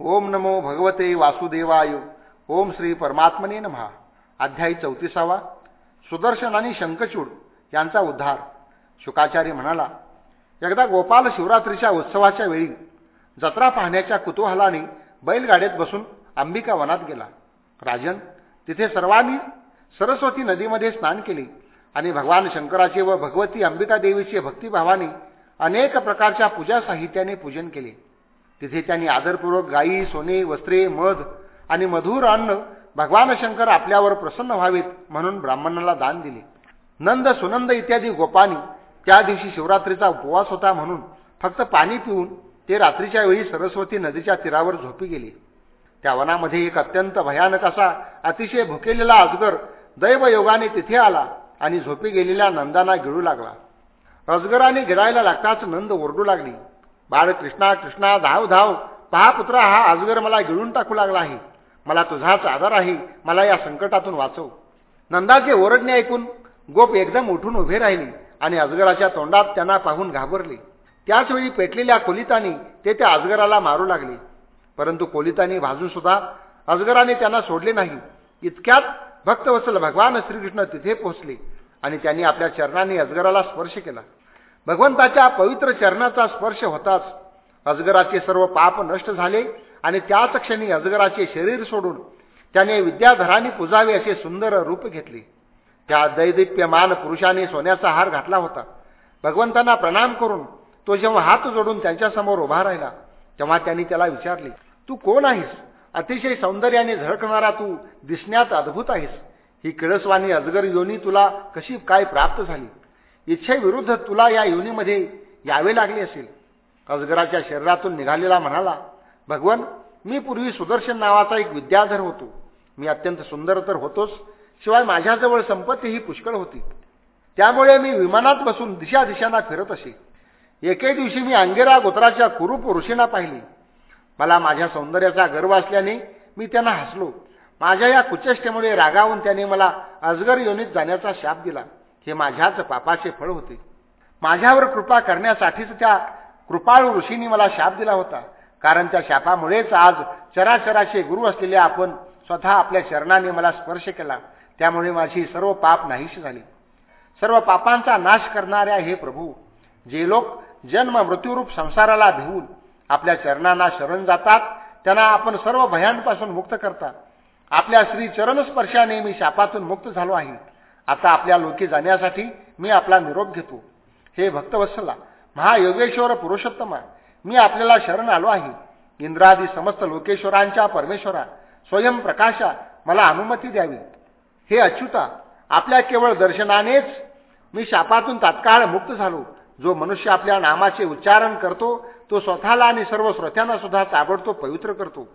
ओम नमो भगवते वासुदेवाय. ओम श्री परमात्मने नमहा. अध्यायी चौतीसावा. सुदर्शन आणि शंखचूड यांचा उद्धार. शुकाचार्य म्हणाला एकदा गोपाल शिवरात्रीच्या उत्सवाच्या वेळी जत्रा पाहण्याच्या कुतूहलाने बैलगाड्यात बसून अंबिका वनात गेला. राजन तिथे सर्वांनी सरस्वती नदीमध्ये स्नान केले आणि भगवान शंकराचे व भगवती अंबिका देवीचे भक्तिभावाने अनेक प्रकारच्या पूजा साहित्याने पूजन केले. तिथे त्यांनी आदरपूर्वक गायी सोने वस्त्रे मध आणि मधुर अन्न भगवान शंकर आपल्यावर प्रसन्न व्हावेत म्हणून ब्राह्मणाला दान दिले. नंद सुनंद इत्यादी गोपानी त्या दिवशी शिवरात्रीचा उपवास होता म्हणून फक्त पाणी पिऊन ते रात्रीच्या वेळी सरस्वती नदीच्या तीरावर झोपी गेले. त्या वनामध्ये एक अत्यंत भयानक असा अतिशय भुकेलेला अजगर दैवयोगाने तिथे आला आणि झोपी गेलेल्या नंदांना गिळू लागला. अजगराने गिळायला लागताच नंद ओरडू लागली. बाळ कृष्णा कृष्णा धाव धाव. पहा पुत्रा हा आजगर मला गिळून टाकू लागला आहे. मला तुझाच आधार आहे. मला या संकटातून वाचव. नंदाचे ओरडणे ऐकून गोप एकदम उठून उभे राहिले आणि अजगराच्या तोंडात त्यांना पाहून घाबरले. त्याचवेळी पेटलेल्या कोलितानी ते त्या अजगराला मारू लागले. परंतु कोलितानी भाजून सुद्धा अजगराने त्यांना सोडले नाही. इतक्यात भक्तवसल भगवान श्रीकृष्ण तिथे पोहोचले आणि त्यांनी आपल्या चरणाने अजगराला स्पर्श केला. भगवंताच्या पवित्र चरणाचा स्पर्श होताच अजगराचे सर्व पाप नष्ट झाले आणि त्याच क्षणी अजगराचे शरीर सोडून त्याने विद्याधराने पुजावे असे सुंदर रूप घेतले. त्या दैदिप्यमान पुरुषाने सोन्याचा हार घातला होता. भगवंतांना प्रणाम करून तो जेव्हा हात जोडून त्यांच्यासमोर उभा राहिला तेव्हा त्यांनी त्याला विचारले तू कोण आहेस? अतिशय सौंदर्याने झळकणारा तू दिसण्यात अद्भुत आहेस. ही किळसवाणी अजगर योनी तुला कशी काय प्राप्त झाली? इच्छेविरुद्ध तुला या योनीमध्ये यावे लागले असेल. अजगराच्या शरीरातून निघालेला म्हणाला भगवन मी पूर्वी सुदर्शन नावाचा एक विद्याधर होतो. मी अत्यंत सुंदर तर होतोच शिवाय माझ्याजवळ संपत्तीही पुष्कळ होती. त्यामुळे मी विमानात बसून दिशा दिशांना फिरत असे. एके दिवशी मी अंगेरा गोत्राच्या कुरूप ऋषींना पाहिली. मला माझ्या सौंदर्याचा गर्व असल्याने मी त्यांना हसलो. माझ्या या कुचेष्टेमुळे रागावून त्याने मला अजगर योनीत जाण्याचा शाप दिला. हे माझ्याच पापाचे फळ होते. माझ्यावर कृपा करण्यासाठीच त्या कृपाळू ऋषींनी मला शाप दिला होता. कारण त्या शापामुळेच आज चराचराचे गुरु असलेले आपण स्वतः आपल्या चरणाने मला स्पर्श केला. त्यामुळे माझी सर्व पाप नाहीशी झाली. सर्व पापांचा नाश करणाऱ्या हे प्रभू जे लोक जन्म मृत्यूरूप संसाराला भिवून आपल्या चरणांना शरण जातात त्यांना आपण सर्व भयांपासून मुक्त करता आपल्या श्री चरणस्पर्शाने मी शापातून मुक्त झालो आहे. आता आपल्या लोकी जाण्यासाठी मी आपला निरोप घेतो. हे भक्तवत्सला महायोगेश्वर पुरुषोत्तमा मी आपल्याला शरण आलो आहे. इंद्रादी समस्त लोकेश्वरांच्या परमेश्वरा स्वयंप्रकाशा मला अनुमती द्यावी. हे अच्युता आपल्या केवळ दर्शनानेच मी शापातून तात्काळ मुक्त झालो. जो मनुष्य आपल्या नामाचे उच्चारण करतो तो स्वतःला आणि सर्व श्रोत्यांना सुद्धा ताबडतोब पवित्र करतो.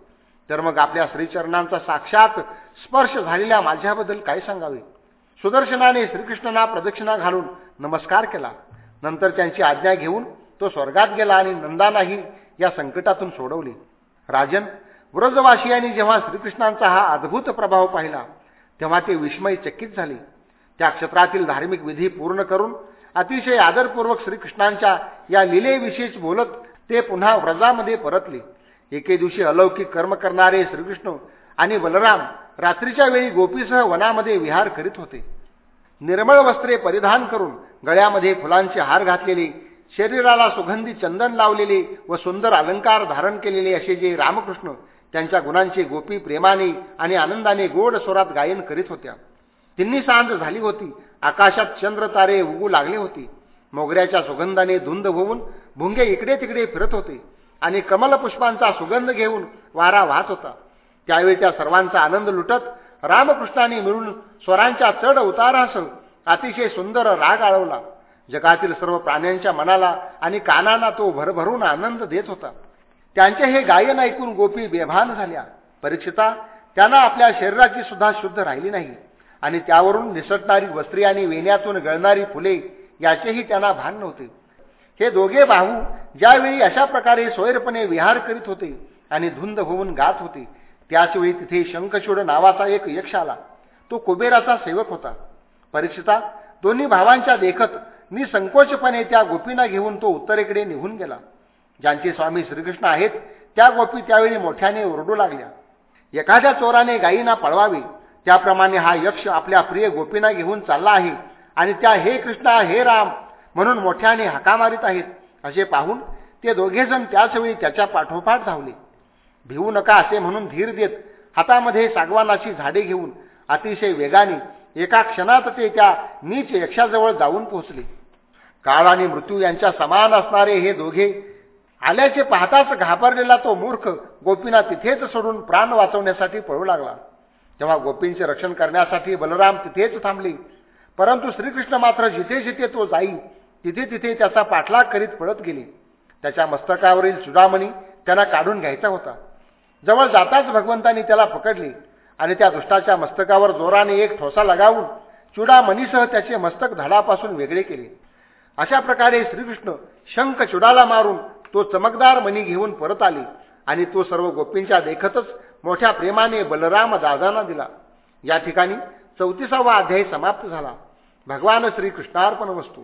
तर मग आपल्या श्रीचरणांचा साक्षात स्पर्श झालेल्या माझ्याबद्दल काय सांगावे? सुदर्शनाने श्रीकृष्णांना प्रदक्षिणा घालून नमस्कार केला. नंतर त्यांची आज्ञा घेऊन तो स्वर्गात गेला आणि नंदानाही या संकटातून सोडवले. राजन व्रजवासियांनी जेव्हा श्रीकृष्णांचा हा अद्भुत प्रभाव पाहिला तेव्हा ते विस्मय चकित झाले. त्या क्षेत्रातील धार्मिक विधी पूर्ण करून अतिशय आदरपूर्वक श्रीकृष्णांच्या या लिलेविषयीच बोलत ते पुन्हा व्रजामध्ये परतले. एके दिवशी अलौकिक कर्म करणारे श्रीकृष्ण आणि बलराम रात्रीच्या वेळी गोपीसह वनामध्ये विहार करीत होते. निर्मळ वस्त्रे परिधान करून गळ्यामध्ये फुलांचे हार घातलेले शरीराला सुगंधी चंदन लावलेले व सुंदर अलंकार धारण केलेले असे जे रामकृष्ण त्यांच्या गुणांचे गोपी प्रेमाने आणि आनंदाने गोड स्वरात गायन करीत होत्या. तिन्ही सांज झाली होती. आकाशात चंद्र तारे उगू लागले होते. मोगऱ्याच्या सुगंधाने धुंद होऊन भुंगे इकडे तिकडे फिरत होते आणि कमलपुष्पांचा सुगंध घेऊन वारा वाहत होता. त्यावेळी त्या सर्वांचा आनंद लुटत रामकृष्णाने मिळून स्वरांच्या चढ उतारासह अतिशय सुंदर राग आळवला. जगातील सर्व प्राण्यांच्या मनाला आणि कानांना तो भरभरून आनंद देत होता. त्यांचे हे गायन ऐकून गोपी बेभान झाल्या. परीक्षिता त्यांना आपल्या शरीराची सुद्धा शुद्ध राहिली नाही आणि त्यावरून निसटणारी वस्त्री आणि वेण्यातून गळणारी फुले याचेही त्यांना भान नव्हते. हे दोघे भाऊ ज्यावेळी अशा प्रकारे सोयरपणे विहार करीत होते आणि धुंद होऊन गात होते त्याचवेळी तिथे शंखचूड नावाचा एक यक्ष आला. तो कुबेराचा सेवक होता. परीक्षिता दोन्ही भावांच्या देखत निसंकोचपणे त्या गोपींना घेऊन तो उत्तरेकडे निघून गेला. ज्यांचे स्वामी श्रीकृष्ण आहेत त्या गोपी त्यावेळी मोठ्याने ओरडू लागल्या. एखाद्या चोराने गायींना पळवावी त्याप्रमाणे हा यक्ष आपल्या प्रिय गोपींना घेऊन चालला आहे आणि त्या हे कृष्णा हे राम म्हणून मोठ्याने हका मारित आहेत. असे पाहून ते दोघेजण त्याचवेळी त्याच्या पाठोपाठ धावले. भिवू नका असे म्हणून धीर देत हातामध्ये सागवानाची झाडे घेऊन अतिशय वेगाने एका क्षणात ते त्या नीच यक्षाजवळ जाऊन पोहोचले. काळ आणि मृत्यू यांच्या समान असणारे हे दोघे आल्याचे पाहताच घाबरलेला तो मूर्ख गोपींना तिथेच सोडून प्राण वाचवण्यासाठी पळू लागला. तेव्हा गोपींचे रक्षण करण्यासाठी बलराम तिथेच थांबले. परंतु श्रीकृष्ण मात्र जिथे जिथे तो जाई तिथे तिथे त्याचा पाठलाग करीत पळत गेले. त्याच्या मस्तकावरील चुडामणी त्यांना काढून घ्यायचा होता. जवळ जाताच भगवंतांनी त्याला पकडले आणि त्या दुष्टाच्या मस्तकावर जोराने एक ठोसा लगावून चुडामणीसह त्याचे मस्तक धडापासून वेगळे केले. अशा प्रकारे श्रीकृष्ण शंख चुडाला मारून तो चमकदार मणी घेऊन परत आले आणि तो सर्व गोपींच्या देखतच मोठ्या प्रेमाने बलराम दादांना दिला. या ठिकाणी चौतीसावा अध्याय समाप्त झाला. भगवान श्रीकृष्णार्पण वस्तू.